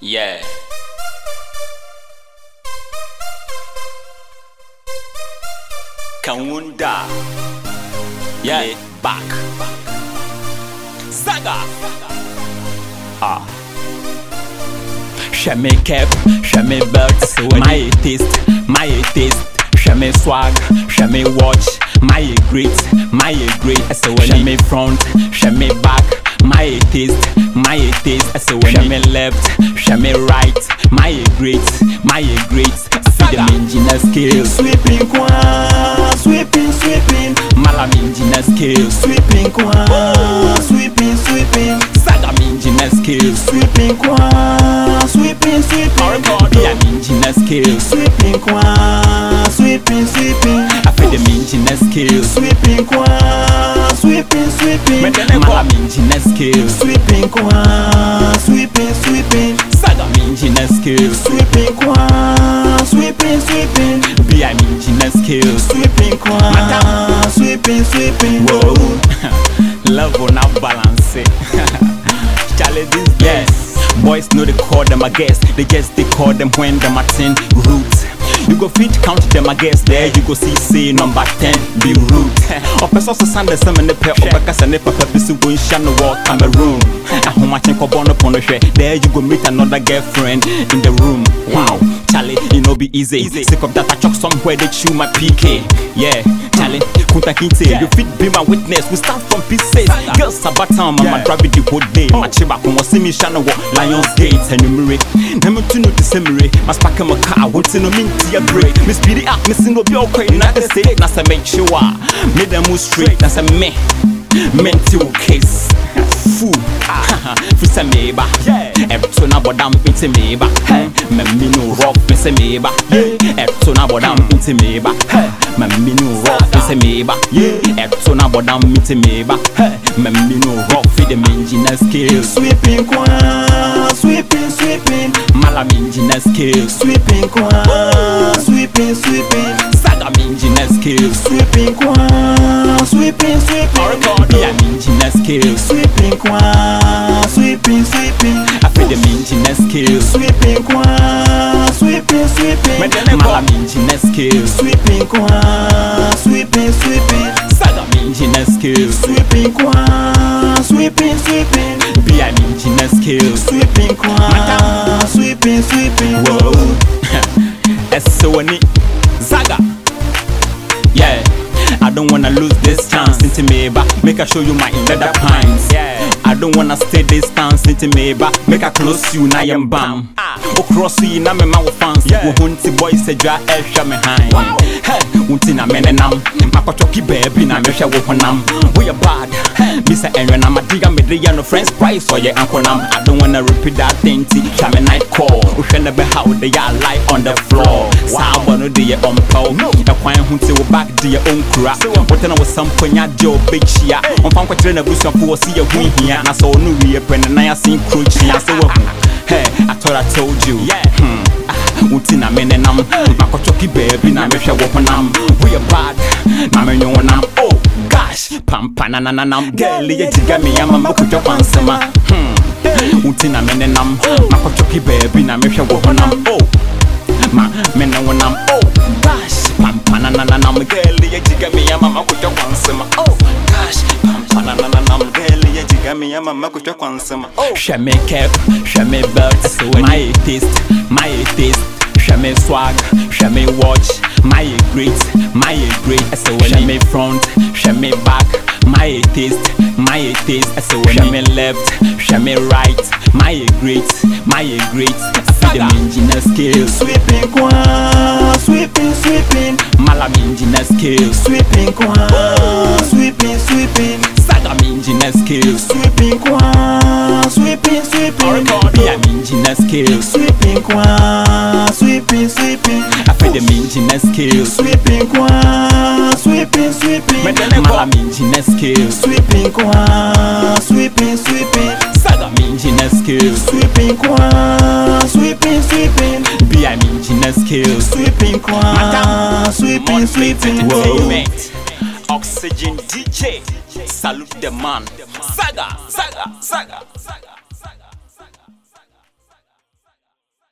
Yeah. Kawunda. Yeah. Back. Saga. Ah. Hwɛ me cap, hwɛ me belt, my taste, my taste. Hwɛ me swag, hwɛ me watch, my great, my great. Ɛsɛ wɔ hwɛ me front, hwɛ me back, my taste, my taste. Ɛsɛ wɔ me left, hwɛ me right, my great. Feed them engineer skills, Sweeping kwa, sweeping, sweeping, mala me engineer skills, sweeping kwa, sweeping, sweeping, saga engineer skills, sweeping kwa, sweeping, sweeping, beer me engineer skills. sweeping kwa, sweeping, sweeping, I feed them engineer skills, sweeping kwa, sweeping, sweeping, mala me engineer skills, sweeping kwa, sweeping, sweeping, engineer skills. sweeping kwa, sweeping, sweeping, beer me engineer skills. sweeping kwa, sweeping, sweeping, Whoa. Level now balance it. Eh. Charlie, this yes. Boys know they call them a guest. They just they call them when them at 10 root. You go fit count them, I guess. There you go see, say number 10, be rude. Or person so sand the same in the pair, or back as an effort, this will shine the wall, Cameroon. A home I think upon a There you go meet another girlfriend in the room. Wow, Charlie, you know be easy. easy. Say from that I chop somewhere they chew my PK. Yeah, challenge. Kunta Kinte, yeah. you fit be my witness. We start from pieces. Girls Sabatam, yeah. Oh. my drive the whole day. My chiba come see me shine walk Lions Gate and Numere. To no December. My spark in my car, won't see no mint a break. Miss Biddy up, missing no be okay. Not the state, not a make sure. Made them move straight, Not a me. Mental case. Fool. Free Sameba. Yeah. Eptona Bodam Pitimeba. Hey, Memino. meba Eto na boda miti meba Memi nou rof ise meba Eto na Sweeping kwan, sweeping, sweeping. Mala menjine skill Sweeping kwan, sweeping, sweeping. Saga menjine skill Sweeping kwan, sweeping, sweeping. Sweeping sweeping, sweeping. A filha mente na skill. Sweeping com sweeping, sweeping. Mas ela é mala mente na. Sweeping com sweeping, sweeping. Saga mente na skill. Sweeping com sweeping, sweeping. Bia mente na skill. Sweeping com sweeping, sweeping. Wow, essa sou. Saga, yeah. I don't wanna lose this chance. Into me, but make I show you my leather pines. Yeah. I don't wanna stay distance into me, but make I close you now I'm bam. O cross you na me ma wo fans. Wo hunti boy say dra e hwa me han. Hey, unti na me nenam. Makotoki baby na me hwa wo honam. We are bad. Enwe na madiga me dey no friends price for your uncle nam. I don't wanna repeat that thing ti try me night call. We hwe na be how they are lie on the floor. saabɔ no. Deɛ ɔmpɛw ɛkwan ho te wo back deɛ ɔnkura wotena wo sampɔnya deɛ ɔbɛkyia ɔmfa nkɔkyerɛ n'abusuafoɔ sɛ yɛho hia na sɛ ɔno and I ne nan asen kuro kyia Hey, I thought I told you. Yeah. hmm. Ah, Uti na mene nam. Makochoki baby na mefya woponam We are bad. Na menyo nam. Oh gosh. Pampana na na nam. Girl ye jiga mi yama mokujwa kwansema hmm. Uti na mene nam. Makochoki baby na mefya woponam Oh Ma me na nam. Oh gosh. Pampa na na na nam. Girl, ye tiga me yama makutwa kwansema. Oh gosh. Pampa na na na nam. Girl, ye tiga me yama makutwa kwansema. Oh. Hwɛ me cap, hwɛ me belt, my taste, my taste. Hwɛ me swag, hwɛ me watch, my great, my great. Ɛsɛ hwɛ me front, hwɛ me back, my taste, my taste. Ɛsɛ hwɛ me left, hwɛ me right, migrate, migrate. Freedom engineer skills. Sweeping Kwan, sweeping, sweeping. Malam engineer skills. Sweeping Kwan, sweeping, sweeping. Sagam engineer skills. Sweeping Kwan, sweeping, sweeping. Biam engineer skills. Sweeping Kwan, sweeping, sweeping. Freedom engineer skills. Sweeping Kwan, sweeping, sweeping. Malam engineer skills. Sweeping Kwan, sweeping, sweeping. Skills, sweeping kwa, sweeping, sweeping, beer me engineer skills. sweeping kwa, sweeping, sweeping, Entertainment. Oxygen DJ. Salute the man. Saga, saga, saga, saga.